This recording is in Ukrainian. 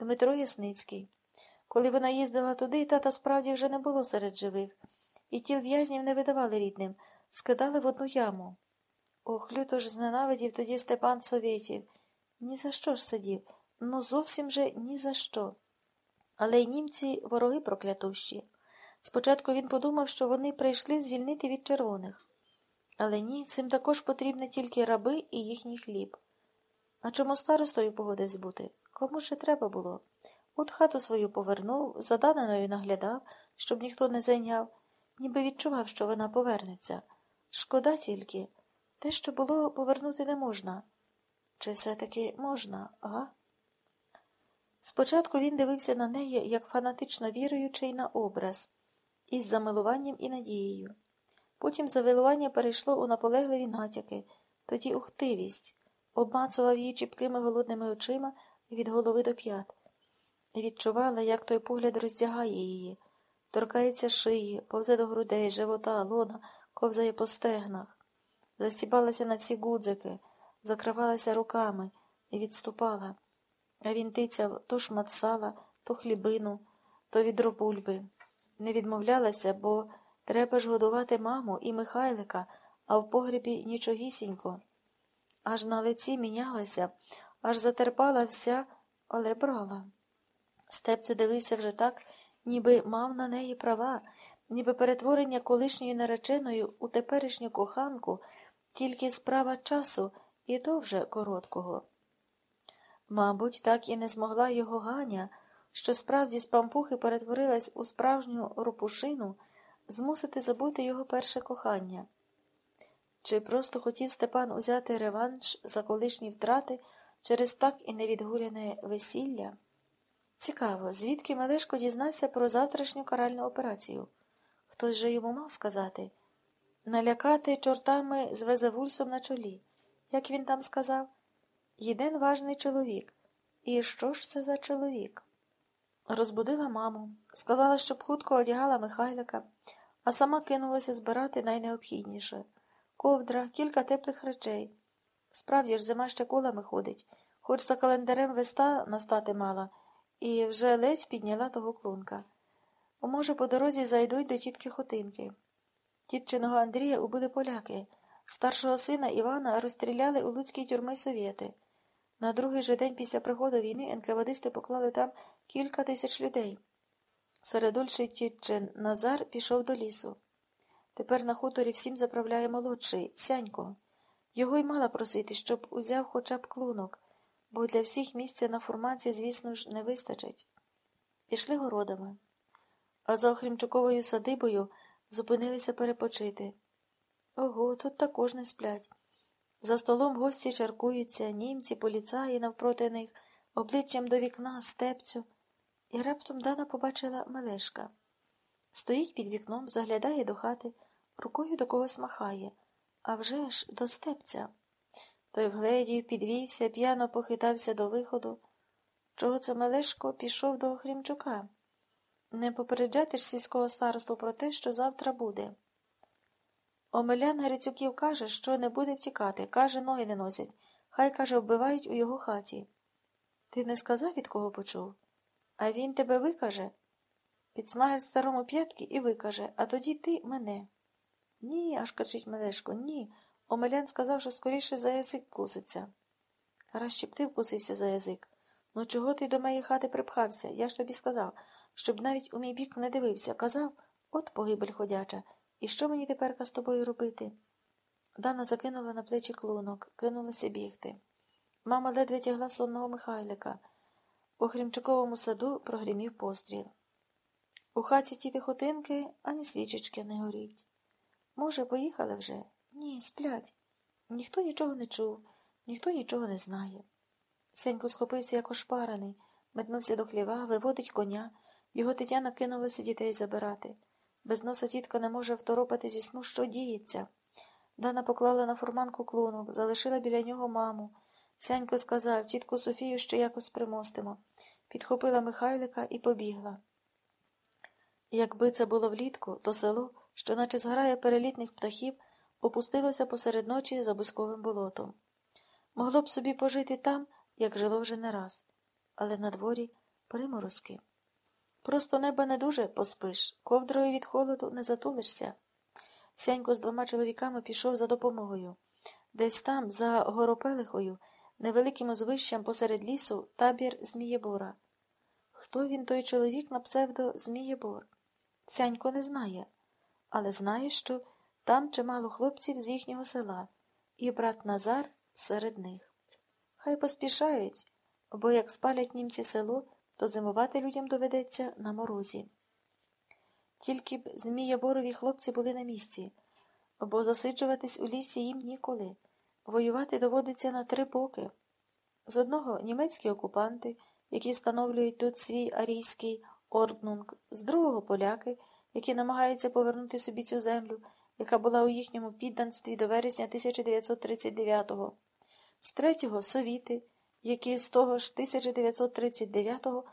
Дмитро Ясницький. Коли вона їздила туди, тата справді вже не було серед живих, і тіл в'язнів не видавали рідним, скидали в одну яму. Ох, люто ж зненавидів тоді Степан Совєтів. Ні за що ж сидів, ну зовсім же ні за що. Але й німці вороги проклятущі. Спочатку він подумав, що вони прийшли звільнити від червоних. Але ні, цим також потрібні тільки раби і їхній хліб. А чому старостою погодився бути? Кому ще треба було? От хату свою повернув, за Даниною наглядав, щоб ніхто не зайняв, ніби відчував, що вона повернеться. Шкода тільки. Те, що було, повернути не можна. Чи все-таки можна, га? Спочатку він дивився на неї, як фанатично віруючий на образ, із замилуванням і надією. Потім завилування перейшло у наполегливі натяки, тоді ухтивість, обмацував її чіпкими голодними очима від голови до п'ят. Відчувала, як той погляд роздягає її, торкається шиї, повзе до грудей, живота, лона, ковзає по стегнах, застібалася на всі гудзики, закривалася руками і відступала. А він тицяв то шмат сала, то хлібину, то відро бульби. Не відмовлялася, бо треба ж годувати маму і Михайлика, а в погребі нічогісінько. Аж на лиці мінялася, аж затерпала вся, але брала. Степцю дивився вже так, ніби мав на неї права, ніби перетворення колишньої нареченої у теперішню коханку, тільки справа часу, і то вже короткого. Мабуть, так і не змогла його Ганя, що справді з пампухи перетворилась у справжню ропушину, змусити забути його перше кохання. Чи просто хотів Степан узяти реванш за колишні втрати через так і невідгуляне весілля? Цікаво, звідки Мелешко дізнався про завтрашню каральну операцію? Хтось же йому мав сказати налякати чортами з везевульсом на чолі. Як він там сказав? Єден важний чоловік. І що ж це за чоловік? Розбудила маму, сказала, щоб хутко одягала Михайлика, а сама кинулася збирати найнеобхідніше ковдра, кілька теплих речей. Справді ж, зима ще колами ходить, хоч за календарем веста настати мала, і вже ледь підняла того клунка. Може, по дорозі зайдуть до тітки Хотинки. Тітчиного Андрія убили поляки. Старшого сина Івана розстріляли у Луцькій тюрми совєти. На другий же день після приходу війни НКВДисти поклали там кілька тисяч людей. Середульший тітчин Назар пішов до лісу. Тепер на хуторі всім заправляє молодший сянько. Його й мала просити, щоб узяв хоча б клунок, бо для всіх місця на фурманці, звісно ж, не вистачить. Пішли городами. А за Охрімчуковою садибою зупинилися перепочити. Ого, тут також не сплять. За столом гості чаркуються, німці, поліцаї навпроти них, обличчям до вікна, степцю. І раптом Дана побачила Мелешка. Стоїть під вікном, заглядає до хати, рукою до когось махає, а вже ж до степця. Той вгледів, підвівся, п'яно похитався до виходу. Чого це Мелешко пішов до Хрімчука? Не попереджати ж сільського старосту про те, що завтра буде. Омелян Грицюків каже, що не буде втікати, каже, ноги не носять. Хай, каже, вбивають у його хаті. Ти не сказав, від кого почув? А він тебе викаже. Підсмажить старому п'ятки і викаже, а тоді ти мене. Ні, аж кричить Мелешко, ні. Омелян сказав, що скоріше за язик куситься. Краще б ти вкусився за язик. Ну чого ти до моєї хати припхався? Я ж тобі сказав, щоб навіть у мій бік не дивився. Казав, от погибель ходяча. І що мені теперка з тобою робити? Дана закинула на плечі клунок, кинулася бігти. Мама ледве тягла сонного Михайлика. У Хрімчуковому саду прогримів постріл. У хаті ті тихотинки ані свічечки не горіть. Може, поїхали вже? Ні, сплять. Ніхто нічого не чув, ніхто нічого не знає. Сенько схопився, як ошпарений, метнувся до хліва, виводить коня, його Тетяна кинулася дітей забирати. Без носа тітка не може второпати зі сну, що діється. Дана поклала на фурманку клунок, залишила біля нього маму. Сянько сказав, тітку Софію ще якось примостимо. Підхопила Михайлика і побігла. Якби це було влітку, то село, що наче зграє перелітних птахів, опустилося посеред ночі за бузьковим болотом. Могло б собі пожити там, як жило вже не раз, але на дворі приморозки. Просто неба не дуже поспиш, ковдрою від холоду не затулишся. Сянько з двома чоловіками пішов за допомогою. Десь там, за горопелихою, невеликим узвищем посеред лісу, табір Змієбора. Хто він той чоловік на псевдо Змієбор? Сянько не знає, але знає, що там чимало хлопців з їхнього села, і брат Назар серед них. Хай поспішають, бо як спалять німці село, то зимувати людям доведеться на морозі. Тільки б Змієборові хлопці були на місці, бо засиджуватись у лісі їм ніколи. Воювати доводиться на три боки. З одного німецькі окупанти, які встановлюють тут свій арійський орднунг, з другого поляки, які намагаються повернути собі цю землю, яка була у їхньому підданстві до вересня 1939-го, з третього совіти, які з того ж 1939-го